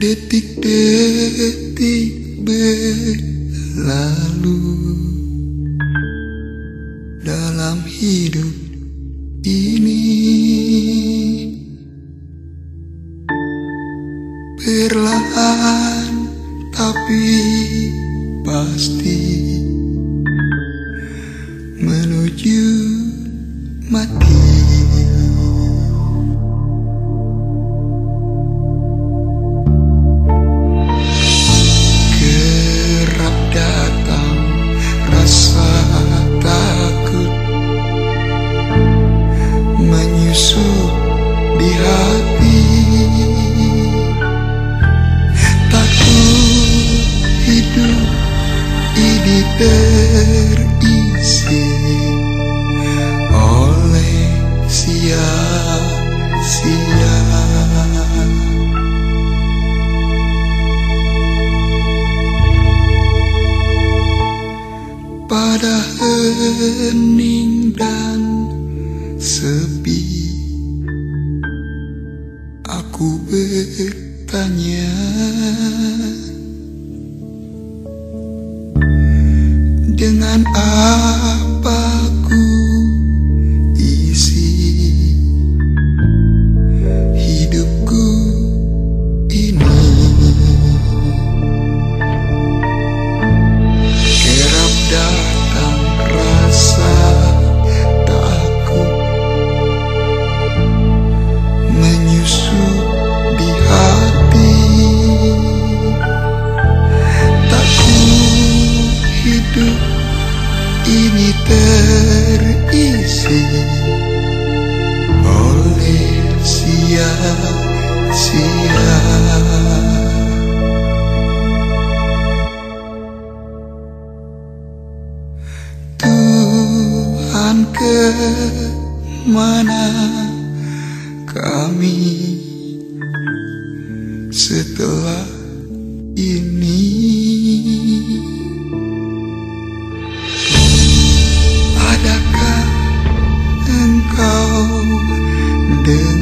detik berlalu dalam hidup ini perlahan tapi pasti menuju mati. Terisi oleh sia-sia. pada hening dan sepi aku bertanya Ah. akan ke mana kami? Setelah ini Adakah engkau dengan